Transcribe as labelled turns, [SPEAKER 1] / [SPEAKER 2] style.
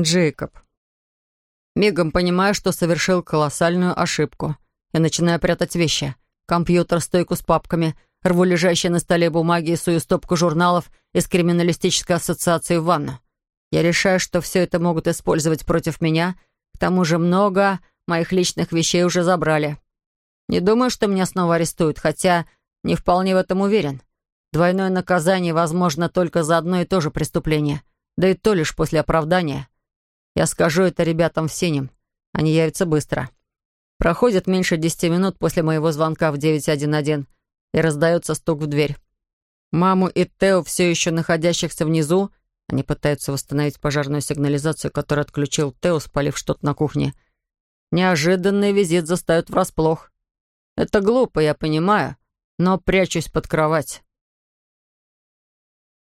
[SPEAKER 1] Джейкоб. Мигом понимаю, что совершил колоссальную ошибку. Я начинаю прятать вещи. Компьютер, стойку с папками, рву лежащие на столе бумаги и сую стопку журналов из криминалистической ассоциации в ванну. Я решаю, что все это могут использовать против меня. К тому же много моих личных вещей уже забрали. Не думаю, что меня снова арестуют, хотя не вполне в этом уверен. Двойное наказание возможно только за одно и то же преступление, да и то лишь после оправдания. Я скажу это ребятам в синем. Они явятся быстро. Проходит меньше десяти минут после моего звонка в 911 и раздается стук в дверь. Маму и Тео, все еще находящихся внизу, они пытаются восстановить пожарную сигнализацию, которую отключил Тео, спалив что-то на кухне. Неожиданный визит застает врасплох. Это глупо, я понимаю, но прячусь под кровать.